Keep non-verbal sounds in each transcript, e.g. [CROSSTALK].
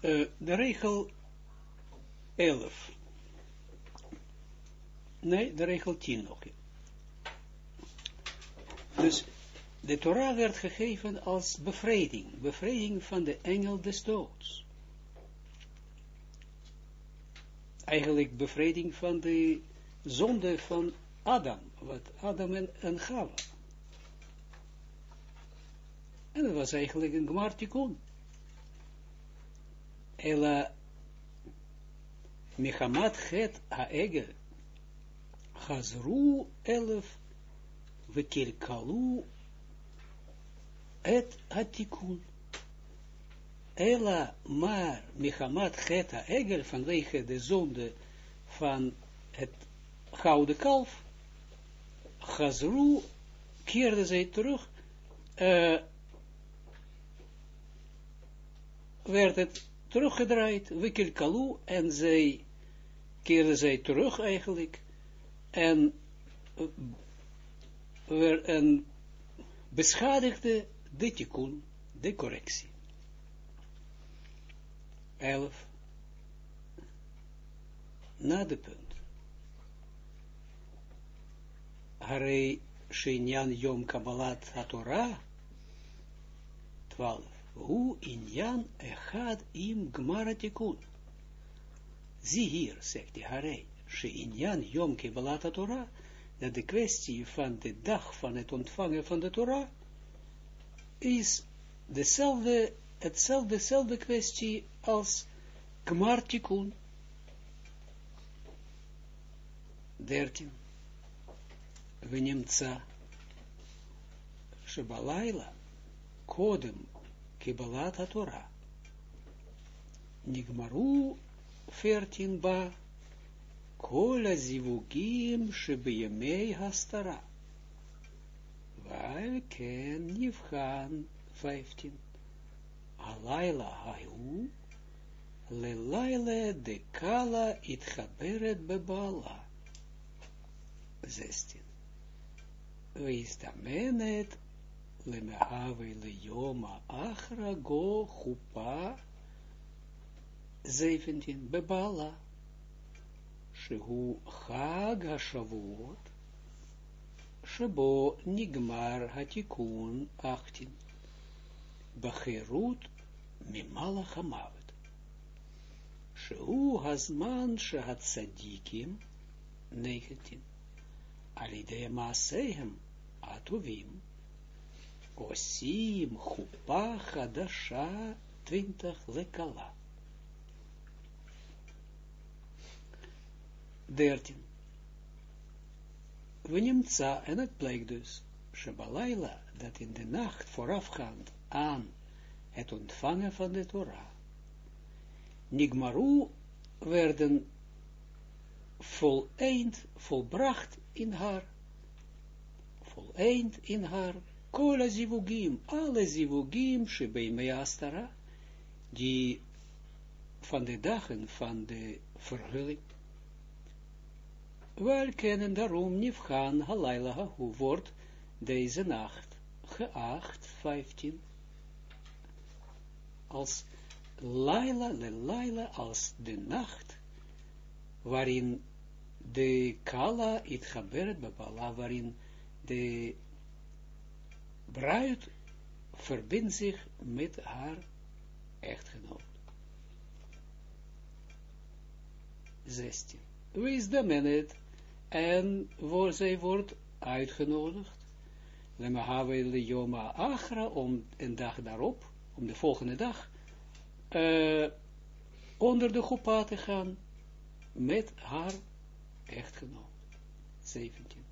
uh, de regel 11. Nee, de regel 10 nog. Dus de Torah werd gegeven als bevrijding, bevrijding van de engel des doods. Eigenlijk bevrijding van de zonde van Adam, wat Adam en, en. En dat was eigenlijk een gmartikon. Ela Mechamat het haegel Chazru elef Vekilkalu et atikun. Ela maar Mechamat het haegel vanwege de zonde van het gouden kalf. Chazru keerde zij terug werd het teruggedraaid, wikkelkalu, en zij keerde zij terug eigenlijk, en, uh, en beschadigde de tikkun, de correctie. 11. Na de punt. Harei Shinyan Yom Kabbalat HaTorah 12 Hu inyan echad im gmaratikun. Zie hier, zegt de Harei, she inyan yom kebalata Torah, dat de kwestie van de dag van het ontvangen van de Torah is dezelfde, hetzelfde, dezelfde kwestie als gmartikun. 13. ונמצא שבלילה קודם Kibbalat HaTorah. Nigmaru 14 ba Kol azivugim shebeyemei hastara. Weil ken nivchan 15. Alayla hayu lelayle de kala itchaberet bebala. 16. Wees lemehave leyoma achra go chupa 17 bebala. Shehu chag hashavuot shebo nigmar hatikun 18 becherut mimala hamavet shehu hazman shehat sadikim 19 alidei maasehem atuvim Osim chupa hadasha twintig lekala. Dertien. Venimtza, en het blijkt dus, dat in de nacht voorafgaand aan het ontvangen van de Torah, Nigmaru werden voleind, volbracht in haar, voleind in haar Kola zivugim, alle zivugim, shebei astara, die van de dagen van de verhulling. Wel kennen daarom nifgaan halayla hoe wordt deze nacht geacht, 15, als laila, le laila, als de nacht, waarin de kala, it geberet bepala, waarin de bruid verbindt zich met haar echtgenoot. 16. Wees de menet en voor zij wordt uitgenodigd. Lemahave le yoma achra om een dag daarop, om de volgende dag, uh, onder de gopa te gaan met haar echtgenoot. 17.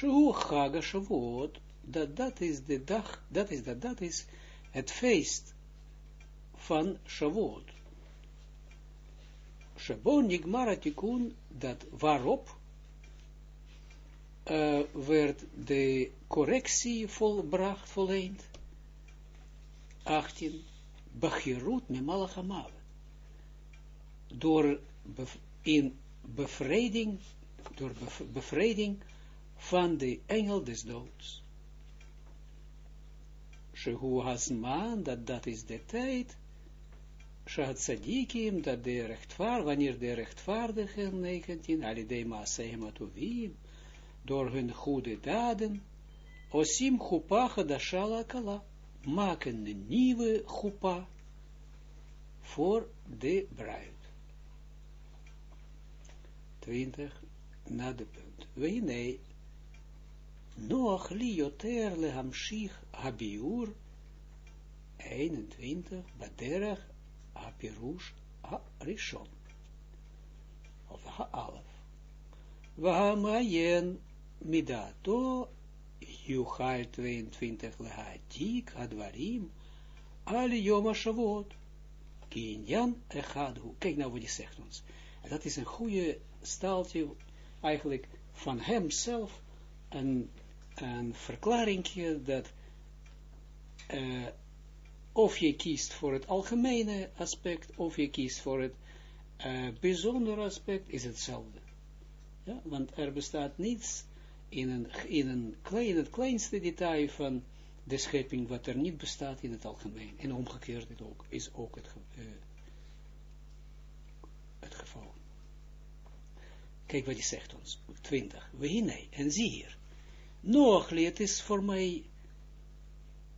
Shu Chaga Shavuot, dat dat is de dag, dat is dat, dat is het feest van Shavuot. Shabon Nigmara Tikkun, dat waarop uh, werd de correctie volbracht, volleend. 18. Bachirut Memalachamav. Door in bevrijding, door bev bevrijding van de engel des doods. Shehu Hasman, dat dat is de tijd, Shat Sadikim, dat de rechtvaardig, wanneer de rechtvaardigen, 19, alidei Maasehem Atovim, door hun goede daden, Osim Chupa Hadashala Kala, maken een nieuwe Chupa voor de bruid. 20, na de punt. We nog lioter lehamshich habiur, 21, baderach hapirush ha-rishon. Of ha-alef. Vahamayen midato Juchal 22 lehatik hadvarim al yom ha-shavot. Kinyan echadhu. Kijk nou wat hij zegt ons. En dat is een goede staaltje, eigenlijk van hemzelf, een, een verklaringje dat uh, of je kiest voor het algemene aspect, of je kiest voor het uh, bijzondere aspect, is hetzelfde. Ja, want er bestaat niets in, een, in, een klein, het kleinste detail van de schepping, wat er niet bestaat in het algemeen. En omgekeerd ook, is ook het, uh, het geval. Kijk wat hij zegt ons. 20. We nee, en zie hier. Nog, het is voor mij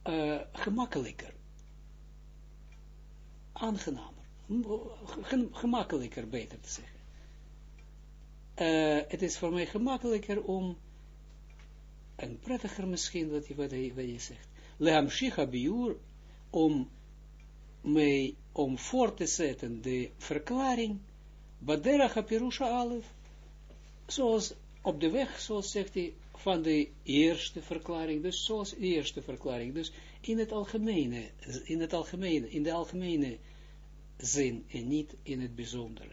uh, gemakkelijker. Aangenamer, gemakkelijker beter te zeggen. Uh, het is voor mij gemakkelijker om, en prettiger misschien wat je, wat je, zegt, leam shicha biur, om mij, om voor te zetten de verklaring, baderach apirusha alef, zoals op de weg, zoals zegt hij, van de eerste verklaring, dus zoals de eerste verklaring, dus in het algemene, in het algemene, in de algemene zin en niet in het bijzondere.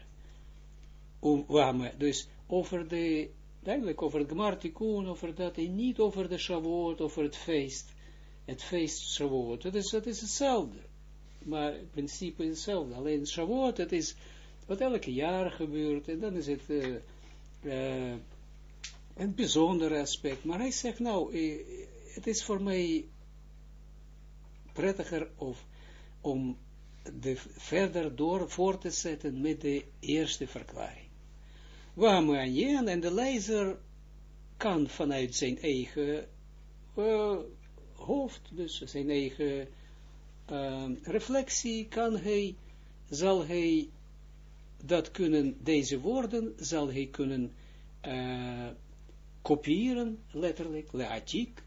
Om, waar dus over de, eigenlijk over het Gmartikun, over dat, en niet over de Shavuot, over het feest, het feest Shavuot, dat is, dat is hetzelfde, maar het principe is hetzelfde, alleen Shavuot, het is wat elke jaar gebeurt, en dan is het uh, uh, een bijzonder aspect, maar hij zegt nou, uh, het is voor mij prettiger of om de, verder door voor te zetten met de eerste verklaring. Waarom en de lezer kan vanuit zijn eigen uh, hoofd, dus zijn eigen uh, reflectie, kan hij, zal hij dat kunnen, deze woorden, zal hij kunnen kopiëren, letterlijk, leatiek,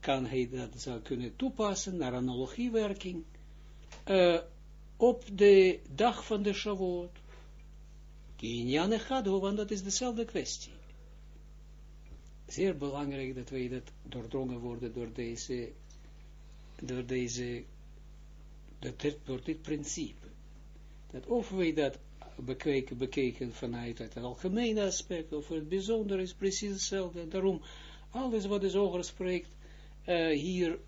kan hij dat zal kunnen toepassen naar analogiewerking, uh, op de dag van de Shavuot. Kinyan Echado, want dat is dezelfde kwestie. Zeer belangrijk dat wij dat doordrongen worden door deze, door deze, door dit principe. Dat of wij dat bekeken, bekeken vanuit het algemene aspect, of het bijzonder is precies hetzelfde. Daarom, alles wat de zoger spreekt, uh, hier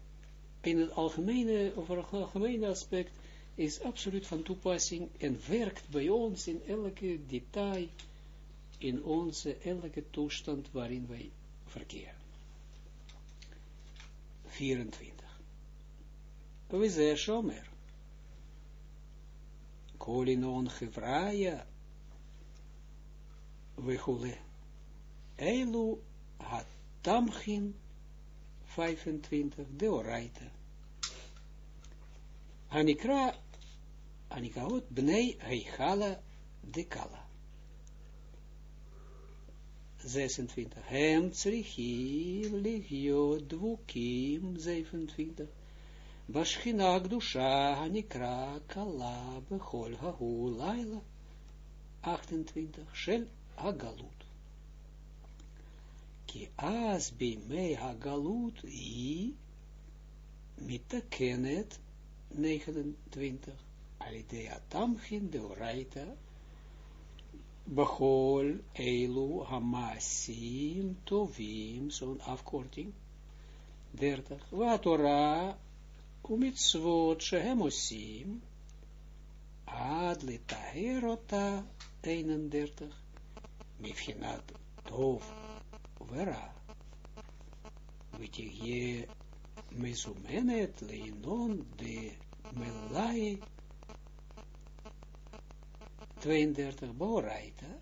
in het algemene, over het algemene aspect, is absoluut van toepassing en werkt bij ons in elke detail, in onze elke toestand waarin wij verkeren. 24. We zeggen Shomer. Kolinon Hevraya Wechule. Eilu Hatamchin 25. Deoraita. Anikra Anikaot bnei heichala dekala. 26. Hem tzrichim ligiot dvukim 27. Bechol hahu laila 28. Shel hagalut. Ki as bimei hagalut i mitakenet 29. Alidea tamchin de oraita, Bachol, Eilu, Hamasim, Tovim, zo'n afkorting. 30 kumitzvot shehem osim ad le taherota 31 mifhinat tov vera vitigye mezumenet leinon de melai 32 boraita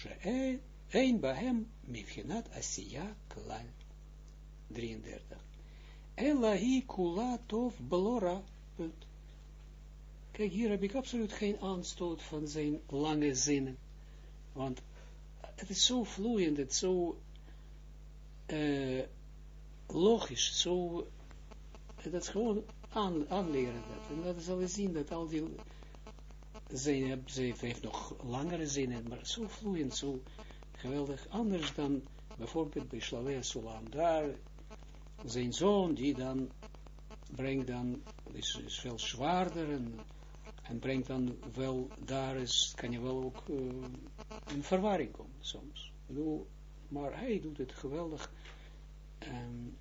shehem Eén bahem mifhinat asiya klal 33. Elahi kula tov belora. Punt. Kijk, hier heb ik absoluut geen aanstoot van zijn lange zinnen. Want het is zo vloeiend, het is zo uh, logisch, zo, dat is gewoon aan, aanleren dat. En dat zal je zien dat al die, ze, ze heeft nog langere zinnen, maar zo vloeiend, zo geweldig, anders dan bijvoorbeeld bij Slavia Sulam, daar zijn zoon die dan brengt dan, is, is veel zwaarder en, en brengt dan wel, daar is, kan je wel ook uh, in verwarring komen soms. Maar hij doet het geweldig, um,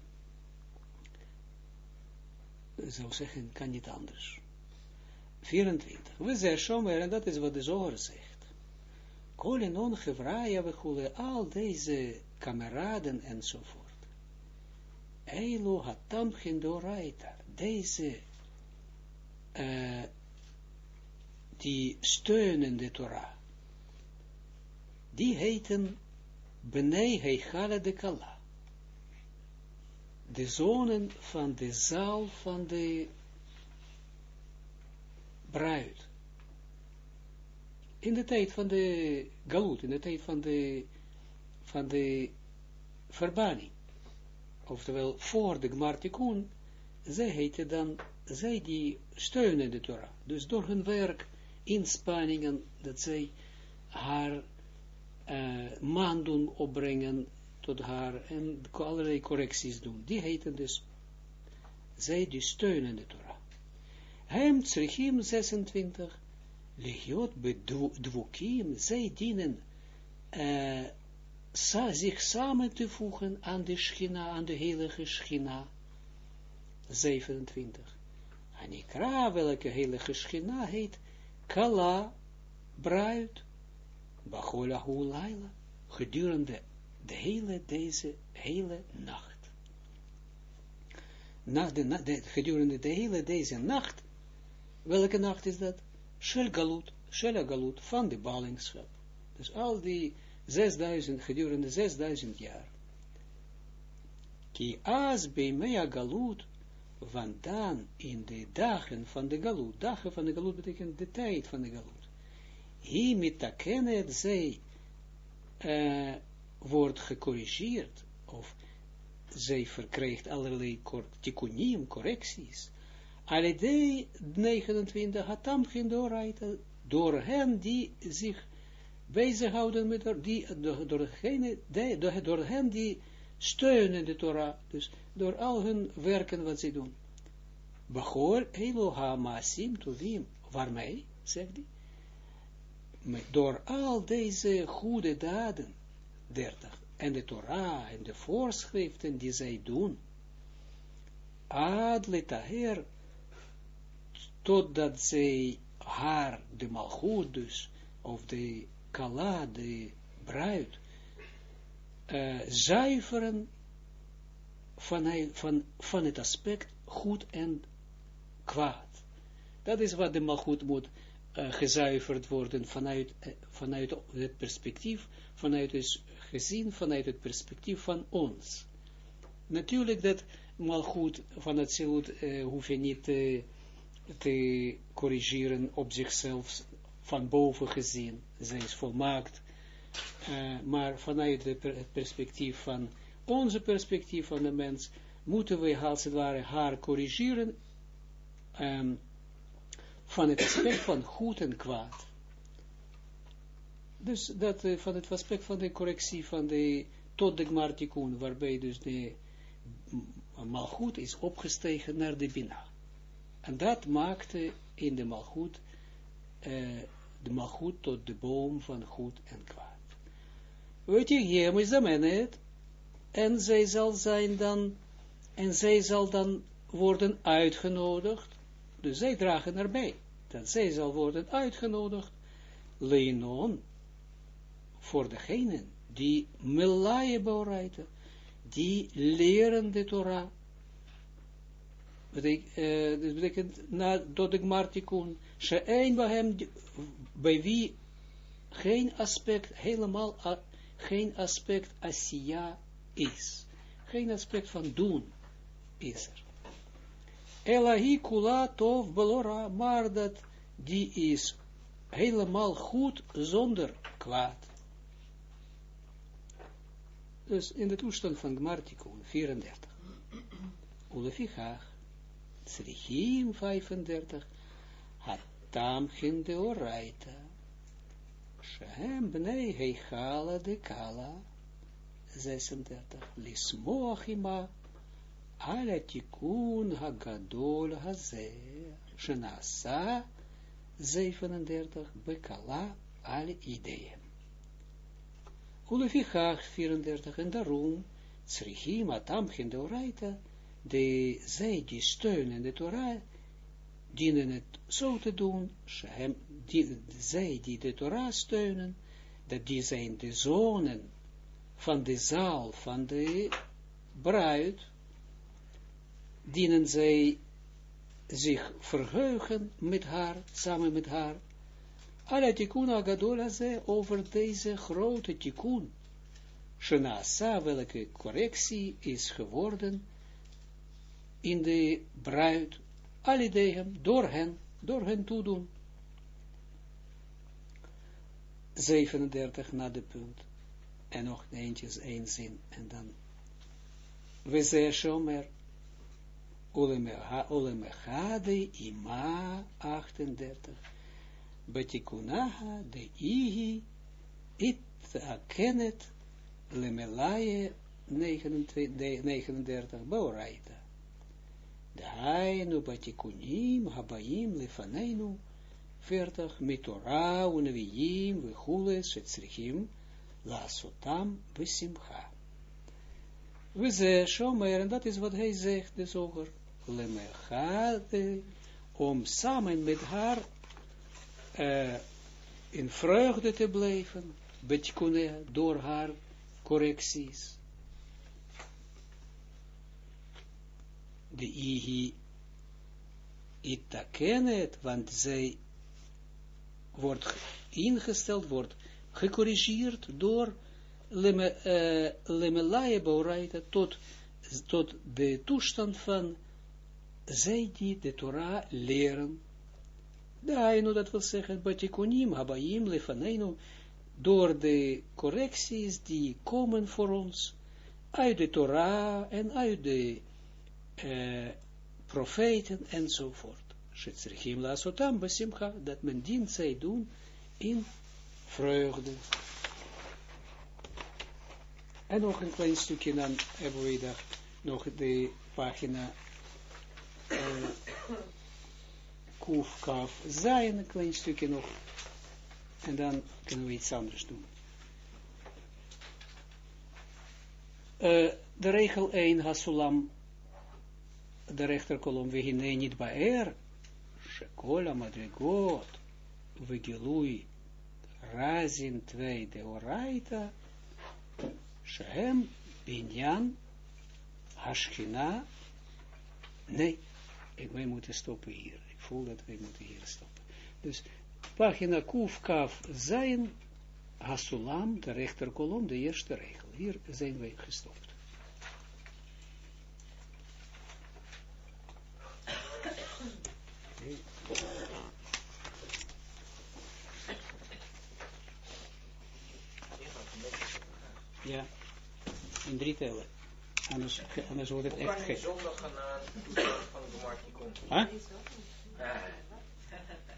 zou zeggen, kan niet anders. 24. We zeggen zomaar, en dat is wat de zoger zegt. Kolenon gevraya we al deze kameraden enzovoort. Eilu hatam doraita. Deze, uh, die steunen Torah. Die heten Bnei Heichale de Kala. De zonen van de zaal van de bruid. In de tijd van de galut, in de tijd van de, van de verbanning. Oftewel, voor de Gmartikun, zij heten dan, zij die steunen de Torah. Dus door hun werk, inspanningen, dat zij haar uh, man doen opbrengen tot haar en allerlei correcties doen. Die heten dus, zij die steunen de Torah. Hem tsrichim 26, legiot bedwokim, zij dienen uh, zich samen te voegen aan de schina, aan de heilige schina. 27. En ik ra welke heilige schina heet, kala, bruid, bachola laila, gedurende de hele, deze hele nacht. Na de, de, gedurende de hele deze nacht Welke nacht is dat? Shel Galut, Shel Galut, van de ballingschap. Dus al die 6000, gedurende 6000 jaar. Ki as bij mea Galut, want dan in de dagen van de Galut, dagen van de Galut betekent de tijd van de Galut. Hi mitakenet zij uh, wordt gecorrigeerd, of zij verkrijgt allerlei tikkunim, correcties, Alidei 29 hatam gindoraita, door hen die zich bezighouden met die, door, degene, door, door hen die steunen de Torah, dus door al hun werken wat ze doen. Bachor Eloha Masim Tovim, waarmee, zegt hij, door al deze goede daden, 30, en de Torah en de voorschriften die zij doen, ad letaher totdat zij haar, de malgoed dus, of de kala, de bruid, uh, zuiveren van, van, van het aspect goed en kwaad. Dat is wat de malgoed moet uh, gezuiverd worden vanuit, uh, vanuit het perspectief, vanuit het gezien, vanuit het perspectief van ons. Natuurlijk dat malgoed van het zilut uh, hoef je niet te corrigeren op zichzelf van boven gezien. Zij is volmaakt. Uh, maar vanuit het perspectief van onze perspectief van de mens, moeten we als het ware haar corrigeren um, van het aspect van goed en kwaad. Dus dat uh, van het aspect van de correctie van de tot de gmartikun, waarbij dus de malgoed is opgestegen naar de bina. En dat maakte in de malgoed, uh, de malgoed tot de boom van goed en kwaad. Weet je, hier is de en zij zal zijn dan, en zij zal dan worden uitgenodigd, dus zij dragen erbij, dat zij zal worden uitgenodigd, leinon, voor degenen die bereiden, die leren de Torah, betekent, uh, dus betekent na, door de Gmartikun, She'ein hem bij wie geen aspect, helemaal geen aspect Asiya is. Geen aspect van doen is er. Elahi kula tov belora, maar dat die is helemaal goed zonder kwaad. Dus in de toestand van Gmartikun 34. Ulefichach, Srichim 35, Gen de oraita, Shehem bnei heichala de kala, 36, Lismoachima, ala tikun hagadol haze, Shenasa, 37, bekala al ideeën. Ulefichach 34, en daarom, Srichim, Atam gen de oraita, de, zij die steunen de Torah, dienen het zo te doen, hem, die, zij die de Torah steunen, dat die zijn de zonen van de zaal van de bruid, dienen zij zich verheugen met haar, samen met haar, alle tikkun agadola ze over deze grote tikkun, Shenasa, welke correctie is geworden, in de bruid, alidehem, door hen, door hen toedoen. 37 na de punt. En nog eentjes, één zin, en dan. We zeggen shomer, ulemechade ima 38. Betikunaha de ihi, it akenet, lemelaye 39, Bauraita. Dainu batikunim habayim lefaneinu 40 mitora unaviyim vechules shetzrichim lasotam besimcha. We ze shomer, dat is wat hij zegt, de zoger, lemechade, om samen met haar uh, in vreugde te blijven, betikune, door haar correcties. Ihi itakenet, want zij wordt ingesteld, wordt gecorrigeerd door uh, boraita tot, tot de toestand van zij die de Torah leren. Dainu, dat wil zeggen, batikunim, habayim, lefaneinu, door de correcties die komen voor ons uit de Torah en uit de profeten enzovoort. Shetzerchim lasotam besimcha, dat men dient zij doen in vreugde. En nog een klein stukje, dan hebben we nog de pagina uh, Kuf, Kaf, Zijn, een klein stukje nog. En dan kunnen we iets anders doen. Uh, de regel 1, Hasulam de rechterkolom, we hinei niet baer, shekola madrigot, we gilui, razin twee de oraita, shehem binyan, hashkina, nee, ik, wij moeten stoppen hier, ik voel dat wij moeten hier stoppen. Dus, pagina kuf kaf zijn, hasulam, de rechterkolom, de eerste regel, hier zijn wij gestopt. Ja, in drie tellen. Anders, anders wordt het echt gek. zondag gaan naar van de Markie komt. Huh?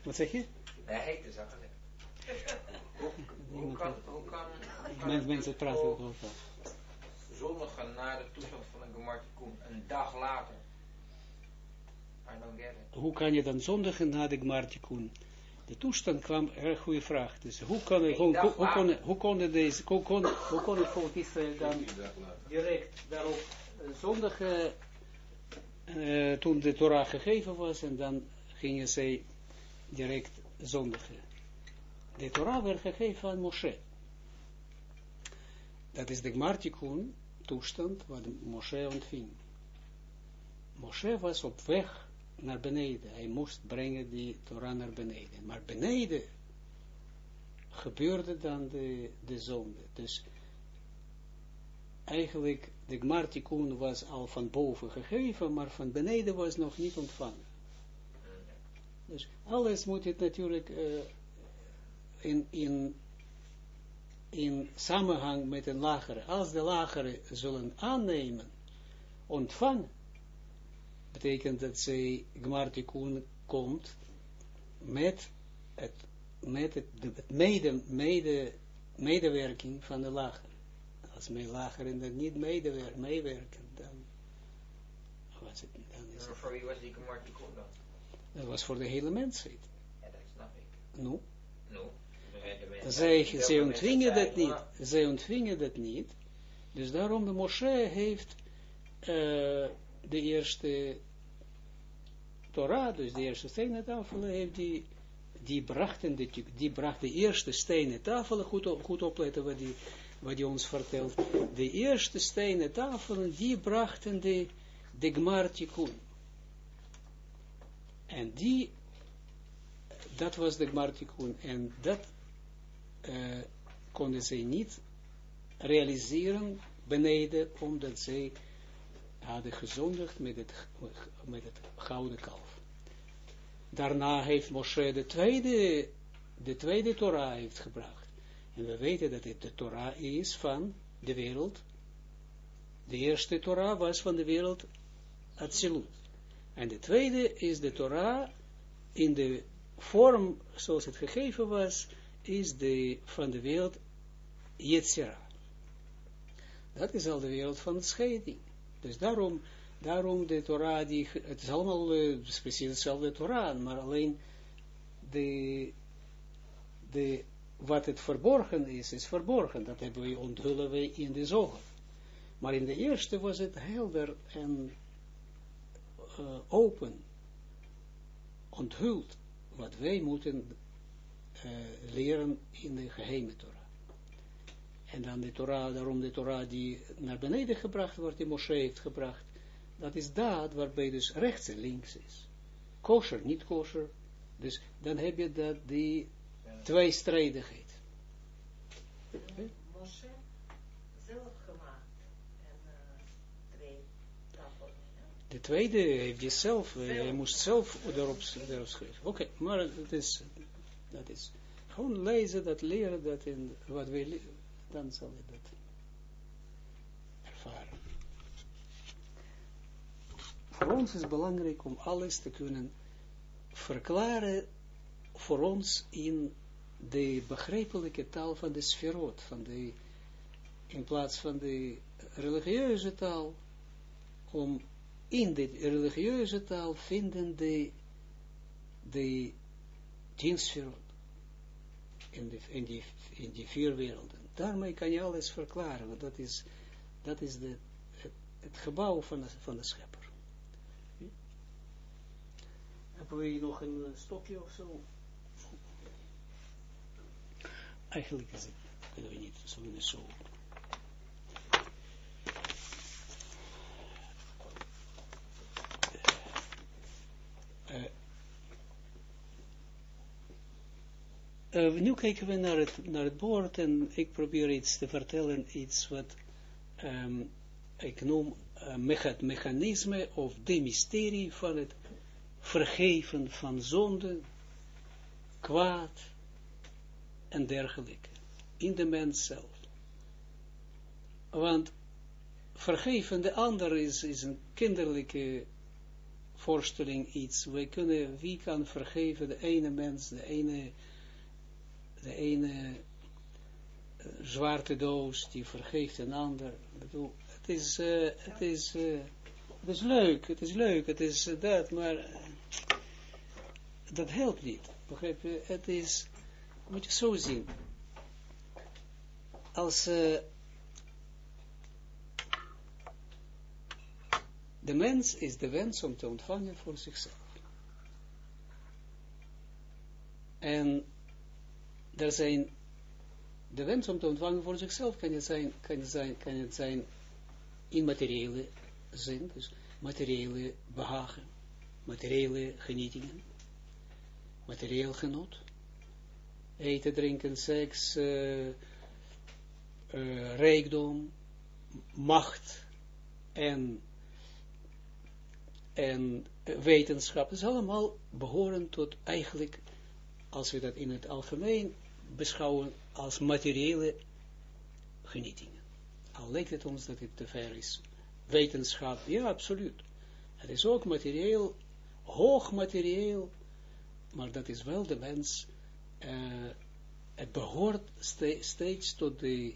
Wat zeg je? Nee, dat zag ik Hoe kan, hoe kan, kan mensen praten over elkaar. Zondag gaan naar de toestand van een Gemartikun een dag later. Hoe kan je dan zondag na de Gmartikun? De toestand kwam, erg goede vraag. Dus hoe kon het, hoe, hoe, hoe, kon, hoe kon het deze, hoe kon, hoe kon het volk Israël dan direct daarop zondag, uh, uh, toen de Torah gegeven was, en dan gingen zij direct zondigen. De Torah werd gegeven aan Moshe. Dat is de Gmartikun toestand wat Moshe ontving. Moshe was op weg naar beneden. Hij moest brengen die Torah naar beneden. Maar beneden gebeurde dan de, de zonde. Dus eigenlijk, de Gmartikun was al van boven gegeven, maar van beneden was nog niet ontvangen. Dus alles moet het natuurlijk uh, in, in, in samenhang met een lagere. Als de lagere zullen aannemen, ontvangen, betekent dat zij Gmartikun komt met het, met het, het mede, mede, medewerking van de lagere. Als mijn lagere dat niet medewerken, meewerken, dan was het, dan is het. Voor wie was die Gmartikun dan? Dat was voor de hele mensheid. Ja, dat snap ik. No. No. Zij, zij ontvingen dat niet. Zij ontvingen dat niet. Dus daarom de Moshe heeft uh, de eerste Torah, dus de eerste stenen tafelen, heeft die, die brachten, die, die bracht de eerste stenen tafelen, goed, goed opletten wat die, wat die ons vertelt, de eerste stenen tafelen, die brachten de, de Gmartikun. En die, dat was de Gmartikun, en dat uh, konden zij niet realiseren beneden, omdat zij hadden gezondigd met het, met het gouden kalf. Daarna heeft Moshe de tweede, de tweede Torah heeft gebracht. En we weten dat het de Torah is van de wereld. De eerste Torah was van de wereld Atsilut. En de tweede is de Torah in de vorm zoals het gegeven was, is de, van de wereld Yetzira. Dat is al de wereld van de scheiding. Dus daarom, daarom de Torah, die, het is allemaal uh, precies hetzelfde Torah, maar alleen de, de, wat het verborgen is, is verborgen. Dat hebben we, onthullen we in de zoger. Maar in de eerste was het helder en open, onthuld, wat wij moeten leren in de geheime Torah. En dan de Torah, daarom de Torah die naar beneden gebracht wordt, die Moshe heeft gebracht, dat is dat waarbij dus rechts en links is. Kosher, niet kosher. Dus dan heb je dat die tweestrijdigheid. Okay? Moshe zelf gemaakt en uh, twee tafels. De tweede heeft hij zelf, uh, hij moest zelf erop, erop schrijven. Oké, okay, maar dat is, dat is gewoon lezen, dat leren, dat in wat wij dan zal je dat ervaren. Voor ons is belangrijk om alles te kunnen verklaren voor ons in de begrijpelijke taal van de sferot, van de, in plaats van de religieuze taal, om in de religieuze taal vinden de, de tien in, de, in, in die vier werelden daarmee kan je alles verklaren, want dat is, dat is de, het, het gebouw van de, van de schepper. Hebben we hier nog een stokje of zo? Eigenlijk is het, kunnen we niet, zullen we zo. Uh, Uh, nu kijken we naar het, naar het bord en ik probeer iets te vertellen, iets wat um, ik noem uh, het mechanisme of de mysterie van het vergeven van zonde, kwaad en dergelijke in de mens zelf. Want vergeven de ander is, is een kinderlijke voorstelling iets. Wij kunnen, wie kan vergeven de ene mens, de ene de ene uh, zwarte doos, die vergeeft een ander. Ik bedoel, het is, uh, het is, uh, het is leuk, het is leuk, het is dat, maar dat helpt niet. Begrijp je? Het is, moet je zo zien. Als de mens is de wens om te ontvangen voor zichzelf. En er zijn, de wens om te ontvangen voor zichzelf kan het zijn, kan het zijn, kan het zijn in materiële zin, dus materiële behagen, materiële genietingen, materieel genot, eten, drinken, seks, uh, rijkdom, macht en, en wetenschap, is allemaal behoren tot eigenlijk, als we dat in het algemeen beschouwen, als materiële genietingen. Al lijkt het ons dat het te ver is. Wetenschap, ja, absoluut. Het is ook materieel, hoog materieel, maar dat is wel de mens, uh, het behoort steeds tot de,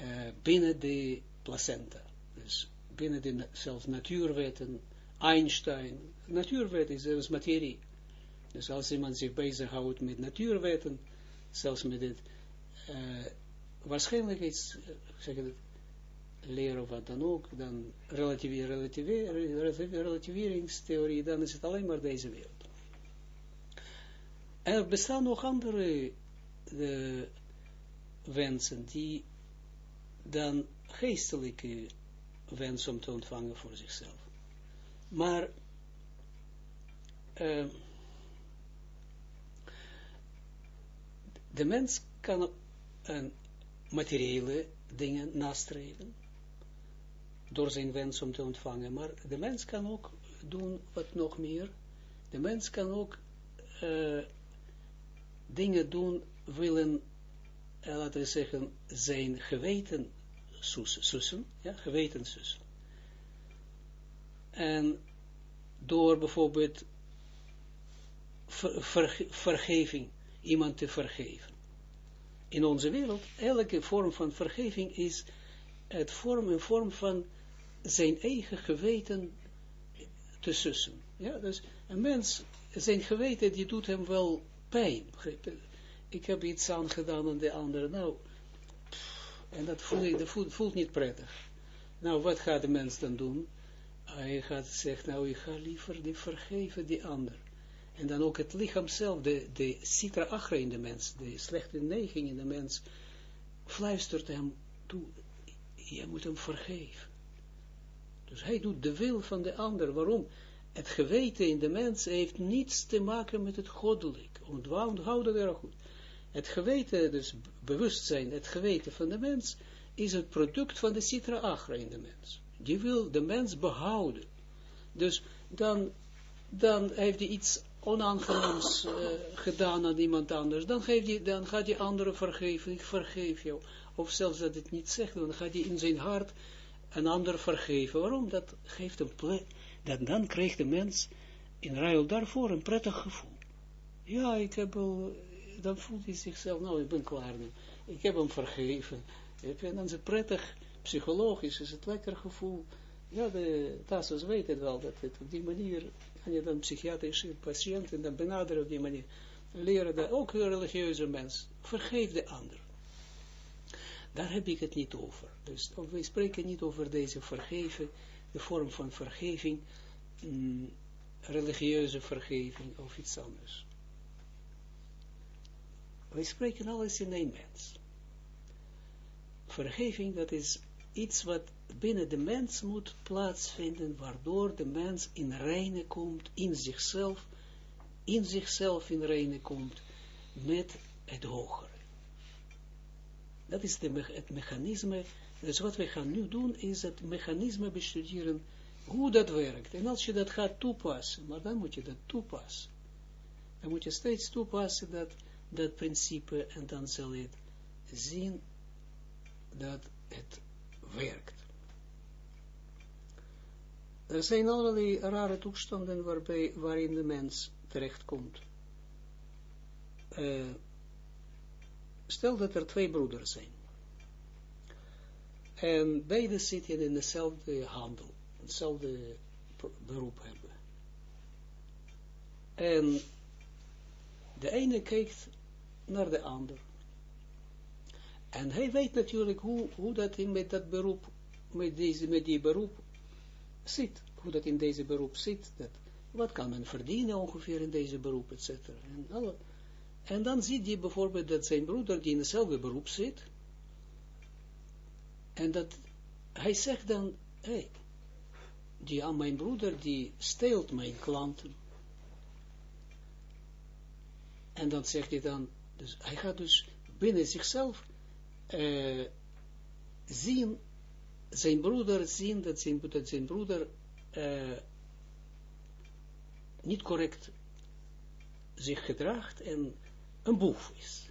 uh, binnen de placenta. Dus binnen de zelfs natuurwetten, Einstein, natuurwet is, is materie. Dus als iemand zich bezighoudt met natuurwetten, zelfs met het, uh, waarschijnlijk iets, zeg het, leren of wat dan ook, dan relativeringstheorie, dan is het alleen maar deze wereld. Er bestaan nog andere de wensen die dan geestelijke wens om te ontvangen voor zichzelf. Maar uh, de mens kan een materiële dingen nastreven door zijn wens om te ontvangen, maar de mens kan ook doen wat nog meer. De mens kan ook uh, dingen doen, willen, uh, laten we zeggen, zijn geweten sussen, ja, geweten sussen. En door bijvoorbeeld ver, vergeving, iemand te vergeven. In onze wereld, elke vorm van vergeving is het vorm, een vorm van zijn eigen geweten te sussen. Ja, dus een mens, zijn geweten, die doet hem wel pijn. Ik heb iets aangedaan aan de ander, nou, en dat voelt, dat voelt, niet prettig. Nou, wat gaat de mens dan doen? Hij gaat zeggen, nou, ik ga liever die vergeven, die ander. En dan ook het lichaam zelf, de, de citra achter in de mens, de slechte neiging in de mens, fluistert hem toe, je moet hem vergeven. Dus hij doet de wil van de ander. Waarom? Het geweten in de mens heeft niets te maken met het goddelijk. Onthoud dat erg goed. Het geweten, dus bewustzijn, het geweten van de mens, is het product van de citra agra in de mens. Die wil de mens behouden. Dus dan, dan heeft hij iets onaangenaams uh, gedaan aan iemand anders. Dan, dan gaat die andere vergeven. Ik vergeef jou. Of zelfs dat het niet zegt, dan gaat hij in zijn hart een ander vergeven. Waarom? Dat geeft een plek. Dan krijgt de mens in ruil daarvoor een prettig gevoel. Ja, ik heb al, dan voelt hij zichzelf, nou, ik ben klaar nu. Ik heb hem vergeven. En dan is het prettig, psychologisch is het lekker gevoel. Ja, de Tassos weet het wel, dat het op die manier, kan je dan psychiatrische patiënten dan benaderen op die manier. Leren dat ook een religieuze mens, vergeef de ander. Daar heb ik het niet over. Dus we spreken niet over deze vergeven, de vorm van vergeving, religieuze vergeving of iets anders. Wij spreken alles in één mens. Vergeving, dat is iets wat binnen de mens moet plaatsvinden, waardoor de mens in reine komt, in zichzelf, in zichzelf in reine komt, met het hogere. Dat is de, het mechanisme, dus wat we gaan nu doen, is het mechanisme bestuderen, hoe dat werkt. En als je dat gaat toepassen, maar dan moet je dat toepassen. Dan moet je steeds toepassen dat, dat principe, en dan zal je zien dat het werkt. Er zijn allerlei rare toestanden waarbij, waarin de mens terechtkomt. Uh, stel dat er twee broeders zijn. En beide zitten in dezelfde handel, hetzelfde beroep hebben. En de ene kijkt naar de ander. En hij weet natuurlijk hoe, hoe dat in met dat beroep, met, deze, met die beroep zit. Hoe dat in deze beroep zit. Dat, wat kan men verdienen ongeveer in deze beroep, et cetera. En, en dan ziet hij bijvoorbeeld dat zijn broeder die in hetzelfde beroep zit. En dat hij zegt dan, hé, hey, die aan mijn broeder, die steelt mijn klanten. En dan zegt hij dan, dus hij gaat dus binnen zichzelf uh, zien, zijn broeder zien dat zijn, dat zijn broeder uh, niet correct zich gedraagt en een boef is.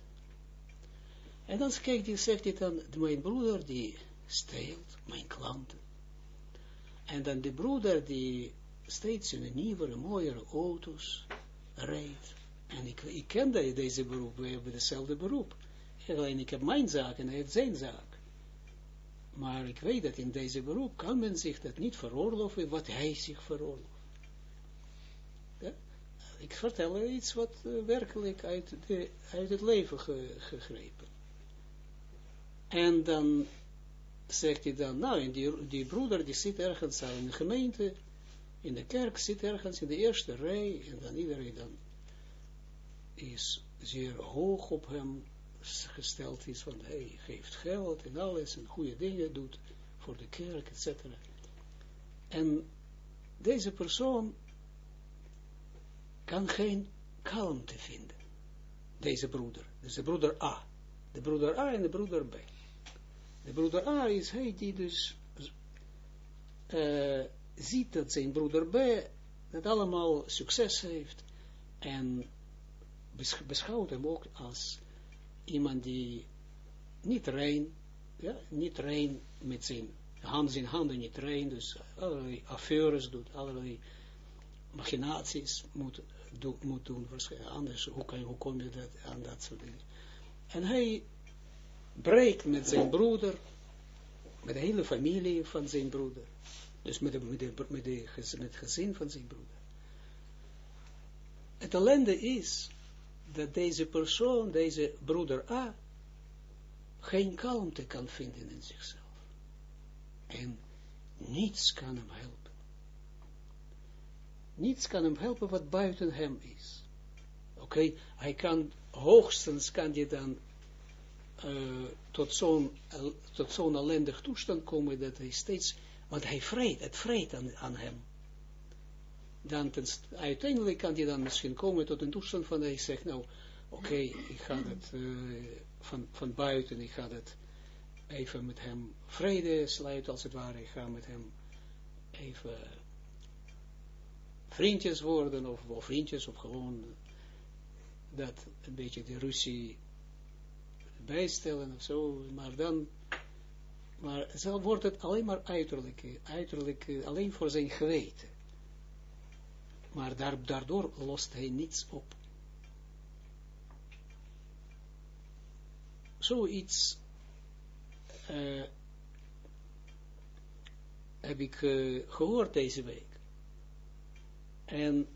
En dan kijkt hij, zegt hij dan, mijn broeder die steelt mijn klanten. En dan de broeder die steeds in een nieuwere, mooiere auto's rijdt. En ik, ik ken deze beroep, we hebben dezelfde beroep. Alleen ik heb mijn zaak en hij heeft zijn zaak. Maar ik weet dat in deze beroep kan men zich dat niet veroorloven wat hij zich veroorlooft. Ik vertel iets wat uh, werkelijk uit, de, uit het leven ge, gegrepen. En dan zegt hij dan, nou, die, die broeder die zit ergens in de gemeente, in de kerk, zit ergens in de eerste rij, en dan iedereen dan is zeer hoog op hem gesteld is, van hij geeft geld en alles, en goede dingen doet voor de kerk, etc. En deze persoon kan geen kalmte vinden. Deze broeder. Dus de broeder A. De broeder A en de broeder B. De broeder A is hij die dus uh, ziet dat zijn broeder B dat allemaal succes heeft en beschouwt hem ook als iemand die niet rein, ja, niet rein met zijn handen in handen niet rein, dus allerlei affaires doet, allerlei machinaties moet, moet doen, anders, hoe, kan, hoe kom je dat, aan dat soort dingen. En hij breekt met zijn broeder, met de hele familie van zijn broeder, dus met, de, met, de, met, de, met het gezin van zijn broeder. Het ellende is dat deze persoon, deze broeder A, geen kalmte kan vinden in zichzelf. En niets kan hem helpen. Niets kan hem helpen wat buiten hem is. Oké, hij kan, hoogstens kan je dan uh, tot zo'n tot ellendig toestand komen dat hij steeds, want hij vreet, het vreet aan, aan hem dan ten, uiteindelijk kan hij dan misschien komen tot een toestand van dat hij zegt, nou, oké, ik ga het uh, van, van buiten, ik ga het even met hem vrede sluiten, als het ware, ik ga met hem even vriendjes worden, of, of vriendjes, of gewoon dat een beetje de ruzie bijstellen of zo, maar dan, maar zo wordt het alleen maar uiterlijk, uiterlijk alleen voor zijn geweten maar daar, daardoor lost hij niets op. Zoiets uh, heb ik uh, gehoord deze week. En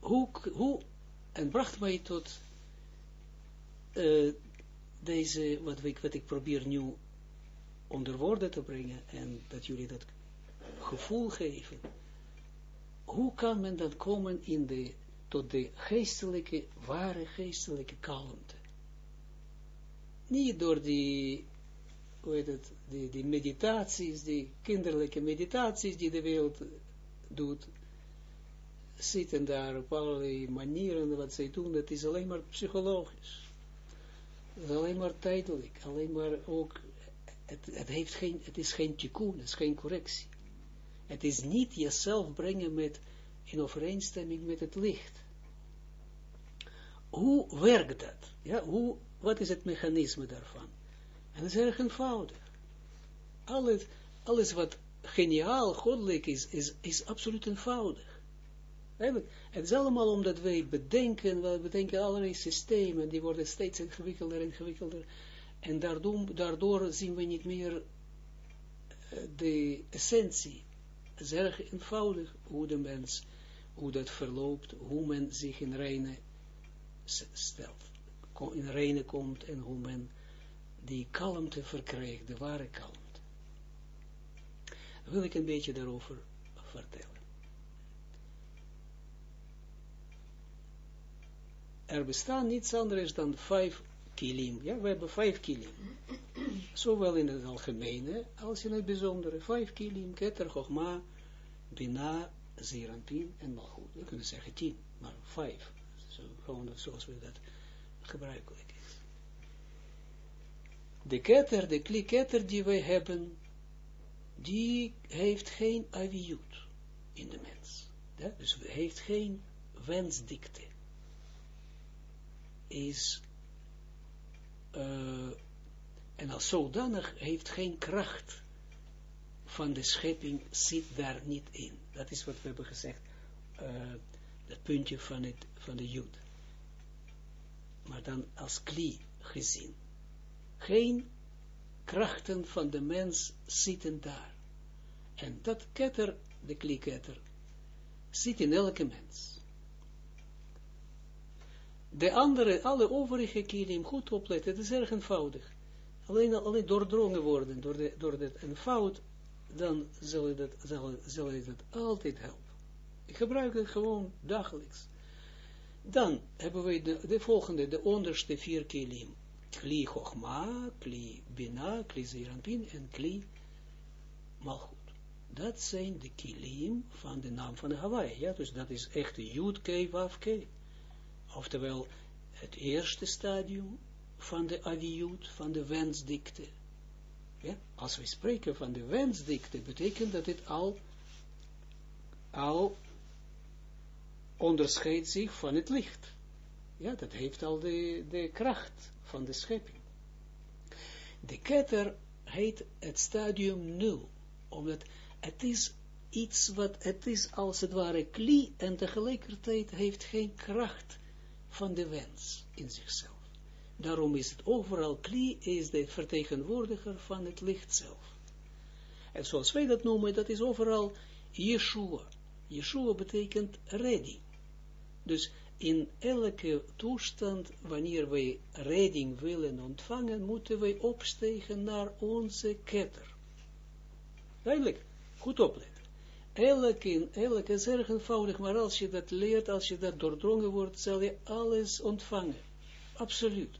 hoe, hoe en bracht mij tot uh, deze, wat ik, wat ik probeer nu onder woorden te brengen en dat jullie dat gevoel geven hoe kan men dan komen in de, tot de geestelijke, ware geestelijke kalmte? Niet door die, hoe heet het, die, die meditaties, die kinderlijke meditaties die de wereld doet, zitten daar op allerlei manieren, wat zij doen, dat is alleen maar psychologisch. Dat is alleen maar tijdelijk, alleen maar ook, het, het, heeft geen, het is geen tikkun, het is geen correctie. Het is niet jezelf brengen met, in overeenstemming met het licht. Hoe werkt dat? Ja, hoe, wat is het mechanisme daarvan? En dat is erg eenvoudig. Alles, alles wat geniaal, goddelijk is, is, is absoluut eenvoudig. Het is allemaal omdat wij bedenken, we bedenken allerlei systemen, die worden steeds ingewikkelder en ingewikkelder. En daardoor, daardoor zien we niet meer eh, de essentie het is erg eenvoudig hoe de mens, hoe dat verloopt, hoe men zich in reine stelt, in reine komt en hoe men die kalmte verkrijgt, de ware kalmte. wil ik een beetje daarover vertellen. Er bestaan niets anders dan vijf kilim. Ja, we hebben vijf kilim. [CLEARS THROAT] zowel in het algemene als in het bijzondere. Vijf kilim, keter, chogma, bina, zeranpin en malchut. We kunnen zeggen tien, maar vijf. Zo, gewoon zoals we dat gebruikelijk is. De ketter, de kliketter die wij hebben, die heeft geen aviut in de mens. Ja? Dus heeft geen wensdikte. Is uh, en als zodanig heeft geen kracht van de schepping zit daar niet in. Dat is wat we hebben gezegd. Uh, dat puntje van, het, van de jood. Maar dan als klie gezien. Geen krachten van de mens zitten daar. En dat ketter, de klieketter, zit in elke mens. De andere, alle overige kilim, goed opletten, het is erg eenvoudig. Alleen, alleen doordrongen worden door, de, door fout, dan zal je, dat, zal, zal je altijd helpen. Ik gebruik het gewoon dagelijks. Dan hebben we de, de volgende, de onderste vier kilim. Kli Chochma, Kli Bina, Kli Zeranpin en Kli Malchut. Dat zijn de kilim van de naam van de Hawaii. Ja, dus dat is echt de Yud, K, Waf, K. Oftewel, het eerste stadium van de aviut, van de wensdikte. Ja? Als we spreken van de wensdikte, betekent dat het al, al onderscheidt zich van het licht. Ja, dat heeft al de, de kracht van de schepping. De ketter heet het stadium nul, omdat het is iets wat, het is als het ware klie en tegelijkertijd heeft geen kracht van de wens in zichzelf. Daarom is het overal kli, is de vertegenwoordiger van het licht zelf. En zoals wij dat noemen, dat is overal Yeshua. Yeshua betekent redding. Dus in elke toestand, wanneer wij redding willen ontvangen, moeten wij opstegen naar onze ketter. Duidelijk, goed opletten. Elke, elke is erg eenvoudig, maar als je dat leert, als je dat doordrongen wordt, zal je alles ontvangen. Absoluut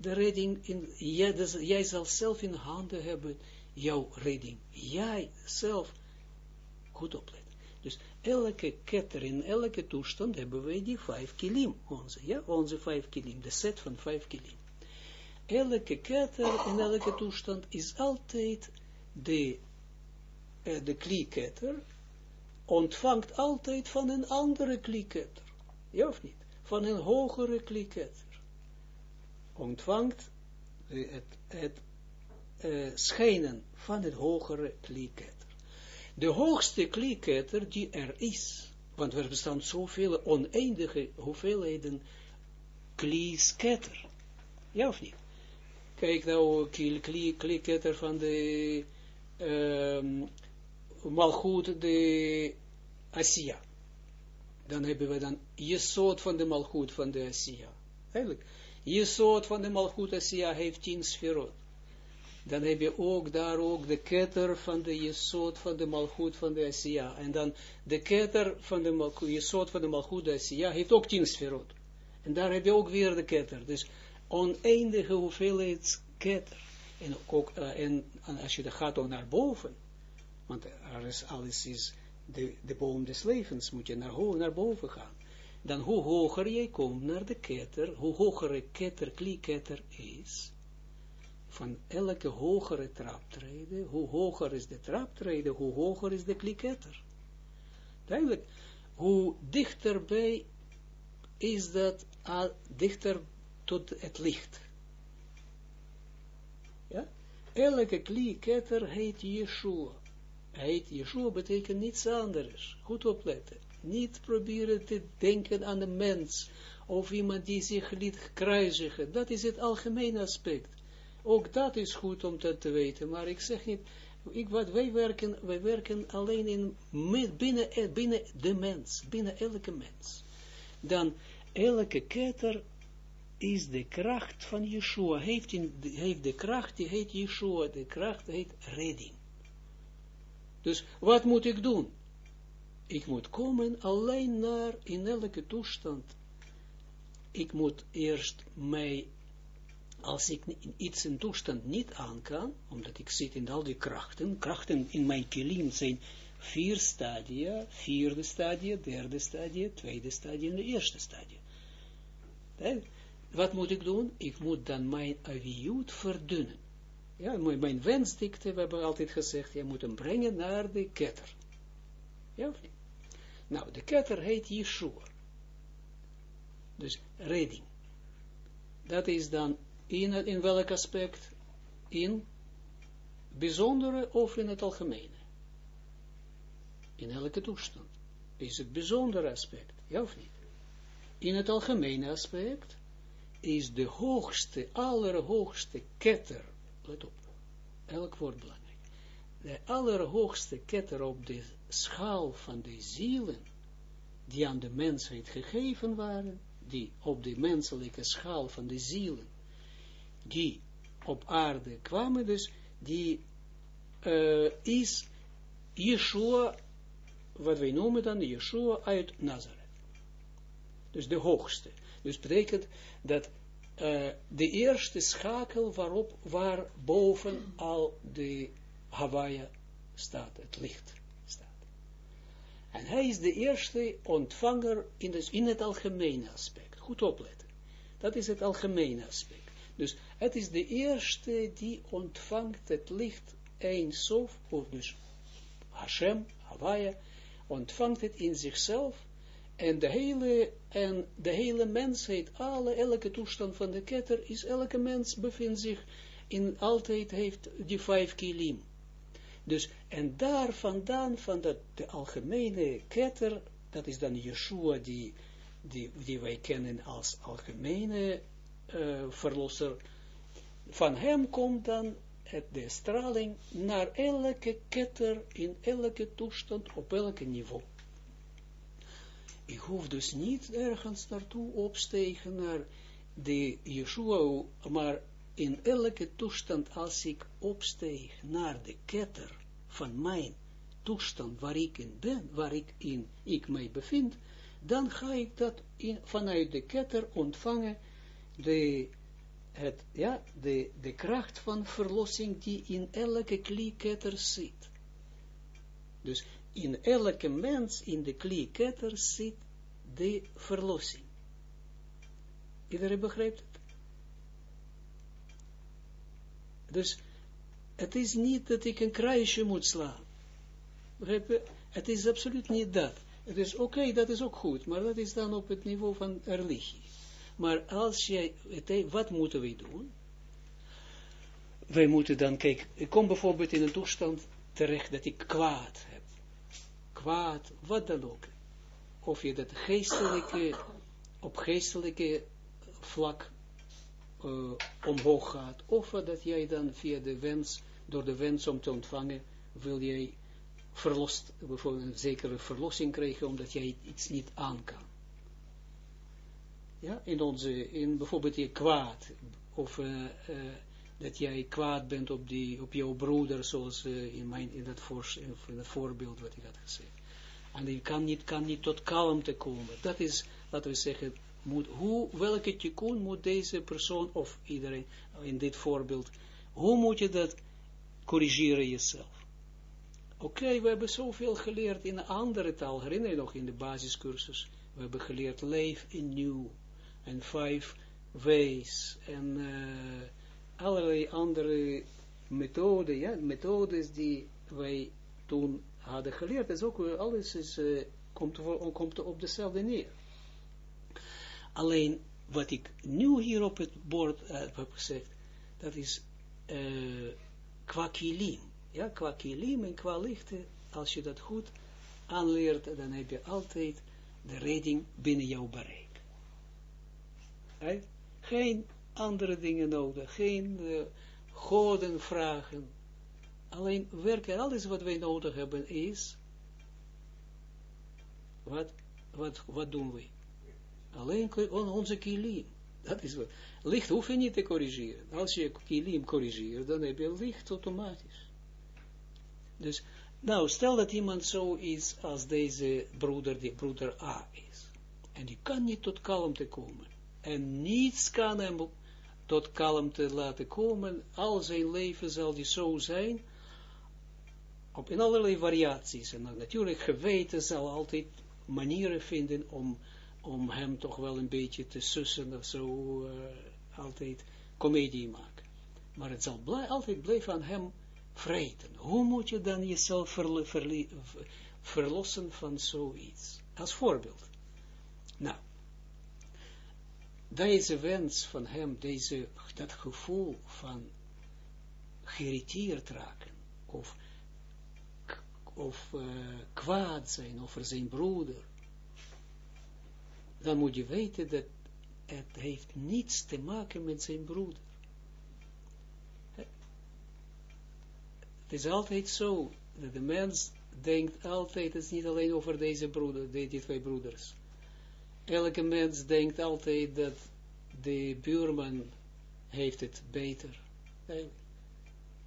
de redding, in, jij, dus, jij zal zelf in handen hebben, jouw redding. Jij zelf, goed opletten. Dus elke ketter, in elke toestand hebben wij die vijf kilim, onze, ja, onze vijf kilim, de set van vijf kilim. Elke ketter in elke toestand is altijd de, de klieketter, ontvangt altijd van een andere klieketter. Ja of niet? Van een hogere klieketter ontvangt het, het uh, schijnen van het hogere klieketter. De hoogste klieketter die er is, want er bestaan zoveel oneindige hoeveelheden kliesketter. Ja of niet? Kijk nou, klieketter van de um, malgoed, de Asia. Dan hebben we dan je soort van de malgoed van de Asia. Eigenlijk soort van de Malchut Asiya heeft tien sferot. Dan heb je ook daar ook de ketter van de Jesod van de Malchut van de Asiya. En dan de ketter van de Jesod van de Malchut Asiya heeft ook tien sferot. En daar heb je ook weer de ketter. Dus oneindige hoeveelheid ketter. En, ook, uh, en, als je de gaat ook naar boven, want is alles is de, de boom des levens, moet je naar, boven gaan dan hoe hoger jij komt naar de ketter, hoe hogere ketter, klieketter is, van elke hogere traptreden, hoe hoger is de traptreden, hoe hoger is de klieketter. Duidelijk, hoe dichterbij is dat, dichter tot het licht. Ja? Elke klieketter heet Yeshua. Heet Yeshua betekent niets anders. Goed opletten niet proberen te denken aan de mens, of iemand die zich liet kruisigen. Dat is het algemene aspect. Ook dat is goed om dat te weten, maar ik zeg niet, ik, wat wij werken, wij werken alleen in, binnen, eh, binnen de mens, binnen elke mens. Dan, elke ketter is de kracht van Yeshua, heeft, in, heeft de kracht, die heet Yeshua, de kracht heet redding. Dus, wat moet ik doen? Ik moet komen alleen naar, in elke toestand. Ik moet eerst mij als ik iets in toestand niet aan kan, omdat ik zit in al die krachten, krachten in mijn kilim zijn vier stadia, vierde stadia, derde stadia, tweede stadia en de eerste stadia. Wat moet ik doen? Ik moet dan mijn aviut verdunnen. Ja, mijn wensdikte, we hebben altijd gezegd, je moet hem brengen naar de ketter. Ja of niet? Nou, de ketter heet Yeshua. Dus redding. Dat is dan in, in welk aspect? In bijzondere of in het algemene? In elke toestand. Is het bijzondere aspect, ja of niet? In het algemene aspect is de hoogste, allerhoogste ketter, let op, elk woord belangrijk, de allerhoogste ketter op de schaal van de zielen, die aan de mensheid gegeven waren, die op de menselijke schaal van de zielen, die op aarde kwamen, dus die uh, is Yeshua, wat wij noemen dan Yeshua uit Nazareth. Dus de hoogste. Dus betekent dat uh, de eerste schakel waarop, waar boven al de Hawaii staat, het licht staat. En hij is de eerste ontvanger in, dus in het algemene aspect. Goed opletten. Dat is het algemene aspect. Dus het is de eerste die ontvangt het licht Sof, of dus Hashem, Hawaii, ontvangt het in zichzelf en de hele, en de hele mensheid, alle, elke toestand van de ketter, is elke mens bevindt zich in, altijd heeft die vijf kilim. Dus, en daar vandaan, van dat, de algemene ketter, dat is dan Yeshua, die, die, die wij kennen als algemene uh, verlosser, van hem komt dan het, de straling naar elke ketter, in elke toestand, op elke niveau. Ik hoef dus niet ergens naartoe opstegen naar de Yeshua, maar in elke toestand als ik opsteeg naar de ketter van mijn toestand waar ik in ben, waar ik in ik mij bevind, dan ga ik dat vanuit de ketter ontvangen, de, het, ja, de, de kracht van verlossing die in elke klieketter zit. Dus in elke mens, in de klieketter zit de verlossing. Iedereen begrijpt het? Dus het is niet dat ik een kruisje moet slaan. Het is absoluut niet dat. Het is oké, dat is ook goed, maar dat is dan op het niveau van religie. Maar als jij, wat moeten wij doen? Wij moeten dan, kijk, ik kom bijvoorbeeld in een toestand terecht dat ik kwaad heb. Kwaad, wat dan ook. Of je dat geestelijke, op geestelijke vlak uh, omhoog gaat, of dat jij dan via de wens, door de wens om te ontvangen, wil jij verlost, bijvoorbeeld een zekere verlossing krijgen, omdat jij iets niet aan kan. Ja, in onze, in bijvoorbeeld je kwaad, of uh, uh, dat jij kwaad bent op, die, op jouw broeder, zoals uh, in, mijn, in, dat voor, in dat voorbeeld wat ik had gezegd. En die kan niet, kan niet tot kalmte komen. Dat is, laten we zeggen, moet, hoe, welke tikkun moet deze persoon, of iedereen in dit voorbeeld, hoe moet je dat corrigeren jezelf? Oké, we hebben zoveel geleerd in een andere taal, herinner je nog in de basiscursus, we hebben geleerd leef in nieuw, en vijf ways, en uh, allerlei andere methoden, ja, methodes die wij toen hadden geleerd, is ook alles is, uh, komt, komt op dezelfde neer. Alleen wat ik nu hier op het bord uh, heb gezegd, dat is uh, qua kilim. Ja, qua kilim en qua lichten, als je dat goed aanleert, dan heb je altijd de redding binnen jouw bereik. He? Geen andere dingen nodig, geen uh, goden vragen, Alleen werken, alles wat wij nodig hebben is, wat, wat, wat doen we? Alleen onze kilim. Dat is wat. Licht hoef je niet te corrigeren. Als je kilim corrigeert, dan heb je licht automatisch. Dus, nou, stel dat iemand zo is als deze broeder, die broeder A is. En die kan niet tot kalmte komen. En niets kan hem tot kalmte laten komen, al zijn leven zal die zo zijn, op in allerlei variaties. En natuurlijk geweten zal altijd manieren vinden om, om hem toch wel een beetje te sussen of zo, uh, altijd comedie maken. Maar het zal altijd blijven aan hem vreten. Hoe moet je dan jezelf verlossen van zoiets? Als voorbeeld. Nou, deze wens van hem, deze, dat gevoel van geïrriteerd raken, of, of uh, kwaad zijn over zijn broeder, dan moet je weten dat het heeft niets te maken met zijn broeder. Het is altijd zo, dat de mens denkt altijd, het is niet alleen over deze broeder, die twee broeders, elke mens denkt altijd dat de buurman heeft het beter.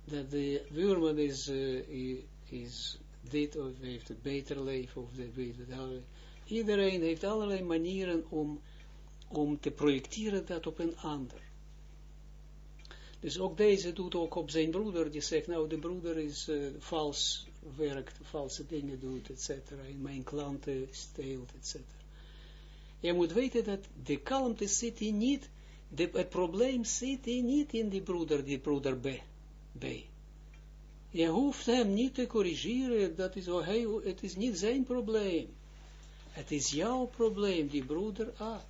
Dat de buurman is, uh, is dit of heeft het beter leven of dat weet het. Iedereen heeft allerlei manieren om, om te projecteren dat op een ander. Dus ook deze doet ook op zijn broeder, die zegt, nou, de broeder is uh, vals, werkt, valse dingen doet, etc. In mijn klanten steelt, etc. Je moet weten dat de kalmte zit niet, de, het probleem zit niet in die broeder, die broeder B. B. Je hoeft hem niet te corrigeren, dat is, hij, het is niet zijn probleem. Het is jouw probleem, die broeder A.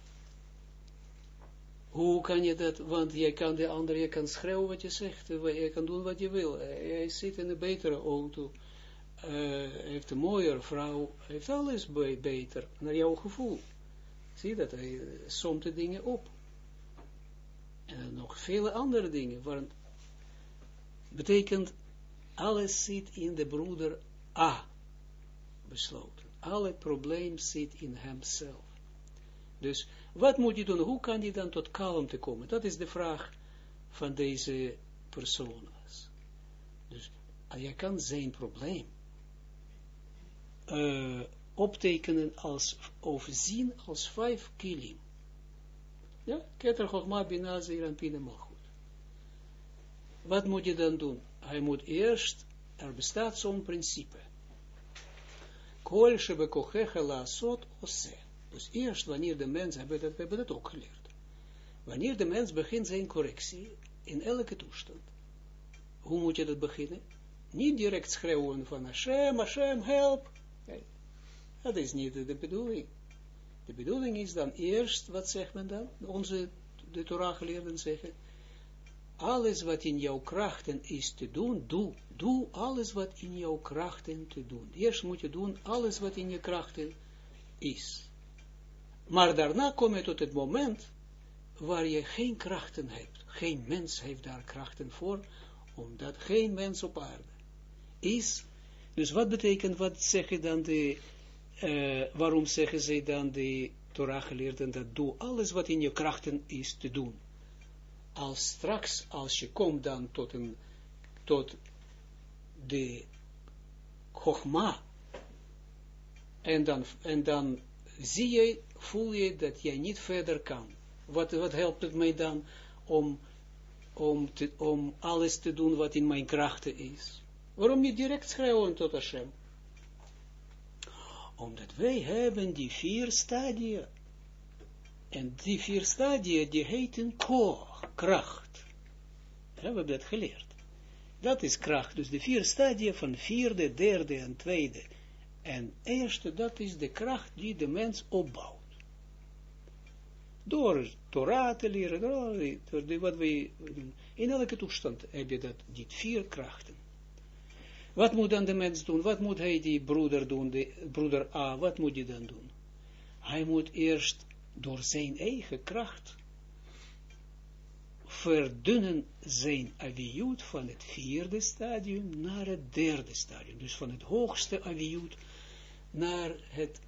Hoe kan je dat, want jij kan de andere, je kan schreeuwen wat je zegt, je kan doen wat je wil. Hij zit in een betere auto, uh, heeft een mooiere vrouw, heeft alles beter, naar jouw gevoel. Zie dat, hij somt de dingen op. En nog vele andere dingen, want betekent, alles zit in de broeder A besloten. Alle probleem zit in hemzelf. Dus, wat moet je doen? Hoe kan hij dan tot kalmte komen? Dat is de vraag van deze personas. Dus, je kan zijn probleem uh, optekenen als, of zien als vijf kilim. Ja, keter chokma bina zeer pina. Wat moet je dan doen? Hij moet eerst, er bestaat zo'n principe. Kol shebekochecha laasot ose. Dus eerst wanneer de mens, hebben dat, we hebben dat ook geleerd. Wanneer de mens begint zijn correctie, in elke toestand. Hoe moet je dat beginnen? Niet direct schreeuwen van Hashem, Hashem, help. Dat is niet de bedoeling. De bedoeling is dan eerst, wat zegt men dan? Onze, de Torah geleerden zeggen, alles wat in jouw krachten is te doen, doe. Doe alles wat in jouw krachten te doen. Eerst moet je doen alles wat in je krachten is. Maar daarna kom je tot het moment waar je geen krachten hebt. Geen mens heeft daar krachten voor, omdat geen mens op aarde is. Dus wat betekent, wat zeggen dan de uh, waarom zeggen zij dan de Torah geleerden dat doe alles wat in je krachten is te doen. Als straks, als je komt dan tot een, tot de Chogma, en dan, en dan zie je, voel je dat jij niet verder kan. Wat, wat helpt het mij dan om, om, om alles te doen wat in mijn krachten is? Waarom niet direct schreeuwen tot Hashem? Omdat wij hebben die vier stadia. En die vier stadia, die heten koch, kracht. we hebben dat geleerd. Dat is kracht. Dus de vier stadia van vierde, derde en tweede. En eerste, dat is de kracht die de mens opbouwt. Door Torah te leren, door wat we in elke toestand heb je dat, die vier krachten. Wat moet dan de mens doen? Wat moet hij, die broeder doen, de broeder A, wat moet hij dan doen? Hij moet eerst door zijn eigen kracht verdunnen zijn aviut van het vierde stadium naar het derde stadium. Dus van het hoogste aviut naar het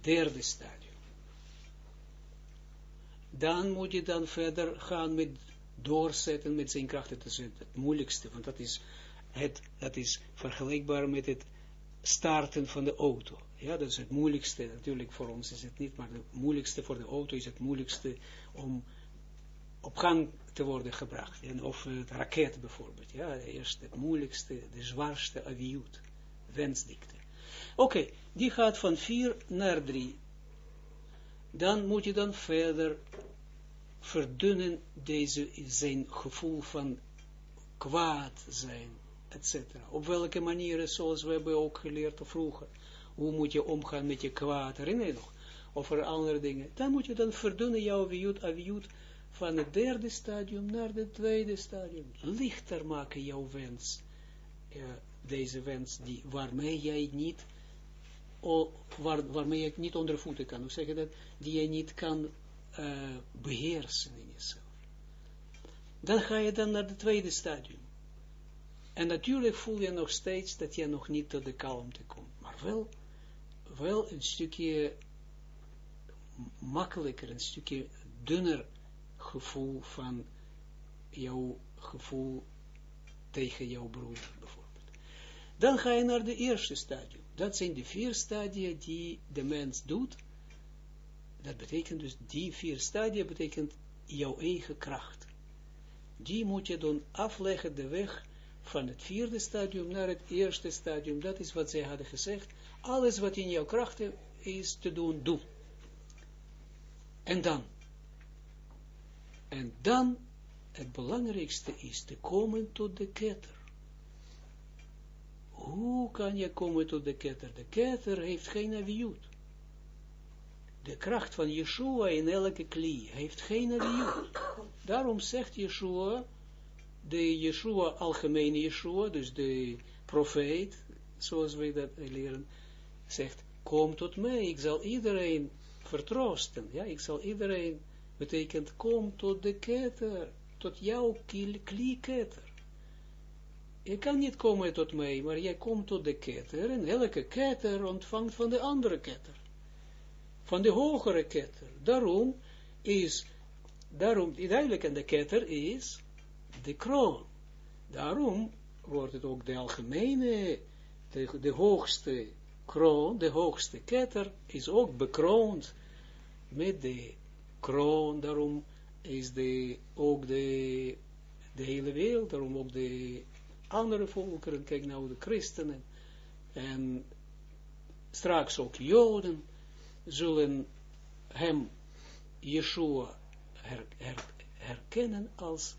derde stadium. Dan moet je dan verder gaan met doorzetten met zijn krachten. Dat is het moeilijkste, want dat is het, dat is vergelijkbaar met het starten van de auto. Ja, dat is het moeilijkste, natuurlijk voor ons is het niet, maar het moeilijkste voor de auto is het moeilijkste om, op gang te worden gebracht. En of het raket bijvoorbeeld, ja, eerst het moeilijkste, de zwaarste aviut, wensdikte. Oké, die gaat van 4 naar 3. Dan moet je dan verder verdunnen deze, zijn gevoel van kwaad zijn, etc. Op welke manieren, zoals we hebben ook geleerd vroeger, hoe moet je omgaan met je kwaad, herinner je nog? Of er andere dingen. Dan moet je dan verdunnen jouw aviut, aviut van het derde stadium naar het tweede stadium. Lichter maken jouw wens. deze wens die, waarmee jij niet, waar, waarmee je niet onder voeten kan. Hoe zeg dat? Die je niet kan uh, beheersen in jezelf. Dan ga je dan naar het tweede stadium. En natuurlijk voel je nog steeds dat je nog niet tot de kalmte komt. Maar wel, wel een stukje makkelijker, een stukje dunner gevoel van jouw gevoel tegen jouw broer, bijvoorbeeld. Dan ga je naar de eerste stadium. Dat zijn de vier stadia die de mens doet. Dat betekent dus, die vier stadia betekent jouw eigen kracht. Die moet je dan afleggen, de weg van het vierde stadium naar het eerste stadium. Dat is wat zij hadden gezegd. Alles wat in jouw kracht is te doen, doe. En dan, en dan, het belangrijkste is te komen tot de ketter. Hoe kan je komen tot de ketter? De ketter heeft geen aviut. De kracht van Yeshua in elke klie heeft geen aviut. Daarom zegt Yeshua, de Yeshua, algemene Yeshua, dus de profeet, zoals wij dat leren, zegt, kom tot mij, ik zal iedereen vertroosten, ja, ik zal iedereen betekent kom tot de ketter, tot jouw klieketter. Je kan niet komen tot mij, maar jij komt tot de ketter, en elke ketter ontvangt van de andere ketter, van de hogere ketter. Daarom is, daarom, duidelijk, en de ketter is de kroon. Daarom wordt het ook de algemene, de, de hoogste kroon, de hoogste ketter, is ook bekroond met de kroon, daarom is de, ook de, de hele wereld, daarom ook de andere volkeren, kijk nou de christenen, en straks ook joden, zullen hem, Yeshua, her, her, herkennen als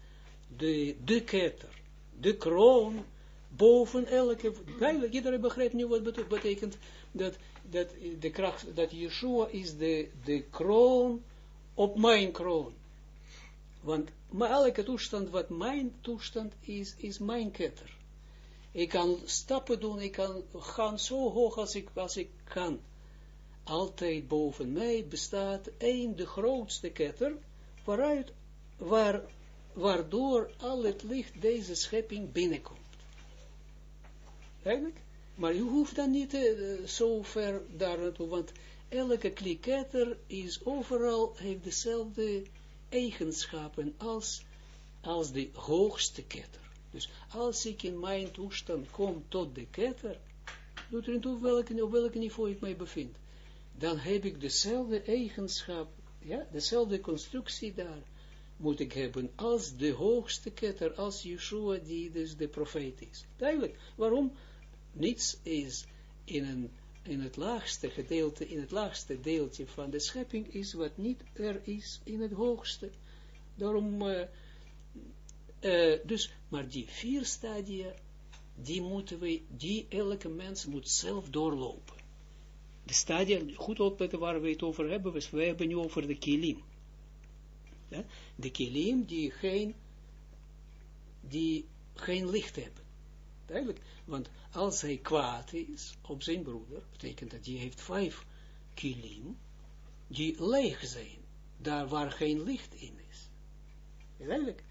de, de ketter, de kroon, boven elke, duidelijk, iedereen begrijpt nu wat betekent, dat, dat de kracht, dat Yeshua is de, de kroon, op mijn kroon. Want elke toestand wat mijn toestand is, is mijn ketter. Ik kan stappen doen, ik kan gaan zo hoog als ik, als ik kan. Altijd boven mij bestaat één, de grootste ketter, waaruit, waar, waardoor al het licht deze schepping binnenkomt. Eigenlijk? Maar je hoeft dan niet uh, zo ver daar naartoe, want elke kliketter is overal, heeft dezelfde eigenschappen als, als de hoogste ketter. Dus als ik in mijn toestand kom tot de ketter, doet er toe welke, op welke niveau ik mij bevind, dan heb ik dezelfde eigenschap, ja, dezelfde constructie daar moet ik hebben als de hoogste ketter, als Yeshua die dus de profeet is. Duidelijk, waarom? Niets is in een in het laagste gedeelte, in het laagste deeltje van de schepping is wat niet er is in het hoogste. Daarom, uh, uh, dus, maar die vier stadia, die moeten we, die elke mens moet zelf doorlopen. De stadia, goed opletten waar we het over hebben, we, we hebben nu over de kilim. De kilim die geen, die geen licht hebben. Duidelijk, want als hij kwaad is op zijn broeder, betekent dat hij heeft vijf kilim, die leeg zijn, daar waar geen licht in is. Duidelijk,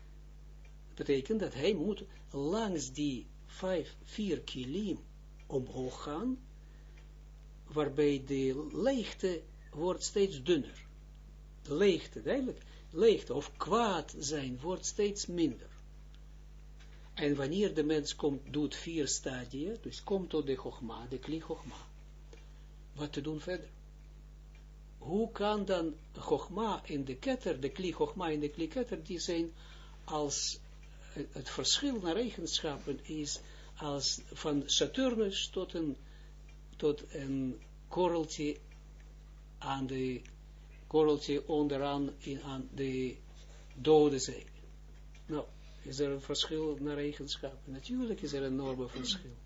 betekent dat hij moet langs die vijf, vier kilim omhoog gaan, waarbij de leegte wordt steeds dunner. De leegte, duidelijk, leegte of kwaad zijn wordt steeds minder. En wanneer de mens komt, doet vier stadia, dus komt tot de chogma, de kli. Wat te doen verder? hoe kan dan Chogma in de ketter, de kli in de kli ketter, die zijn als het, het verschil naar eigenschappen is als van Saturnus tot een, tot een korreltje aan de korreltje onderaan in, aan de dode zee. Nou, is er een verschil naar eigenschappen? Natuurlijk is er een enorme verschil.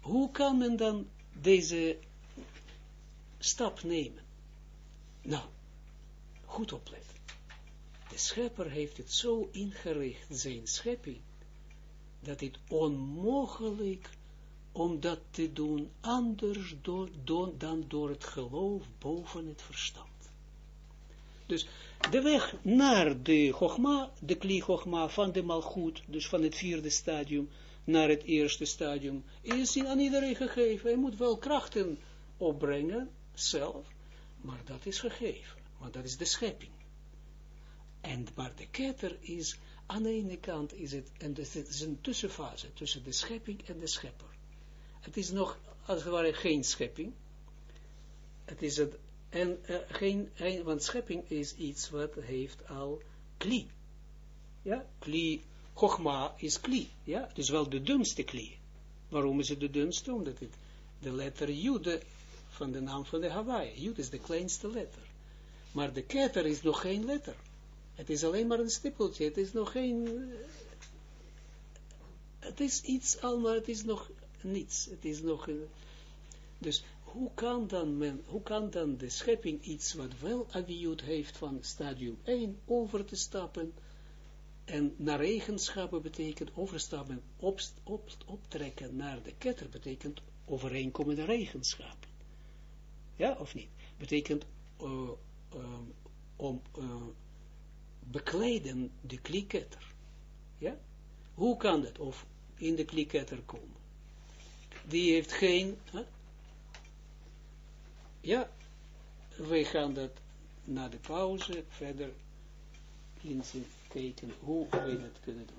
Hoe kan men dan deze stap nemen? Nou, goed opletten. De schepper heeft het zo ingericht, zijn schepping, dat het onmogelijk om dat te doen anders dan door het geloof boven het verstand. Dus de weg naar de Chogma, de kli Chogma van de Malchut, dus van het vierde stadium naar het eerste stadium, is aan iedereen gegeven. Hij moet wel krachten opbrengen, zelf, maar dat is gegeven, want dat is de schepping. En, maar de ketter is, aan de ene kant is het, en het is een tussenfase tussen de schepping en de schepper. Het is nog, als het ware, geen schepping. Het is het, en uh, geen, een, want schepping is iets wat heeft al kli. Ja, kli, chogma is kli. Ja, dus wel de dunste kli. Waarom is het de dunste? Omdat het de letter Jude van de naam van de Hawaii. Jude is de kleinste letter. Maar de ketter is nog geen letter. Het is alleen maar een stippeltje. Het is nog geen... Uh, het is iets al, maar het is nog niets. Het is nog... Dus hoe kan dan men, hoe kan dan de schepping iets wat wel aviut heeft van stadium 1 over te stappen en naar eigenschappen betekent overstappen, op, op, optrekken naar de ketter betekent overeenkomende eigenschappen. Ja, of niet? Betekent uh, uh, om uh, bekleden de kliketter. Ja? Hoe kan dat? Of in de kliketter komen? Die heeft geen... Ja, wij gaan dat na de pauze verder inzien kijken hoe wij dat kunnen doen.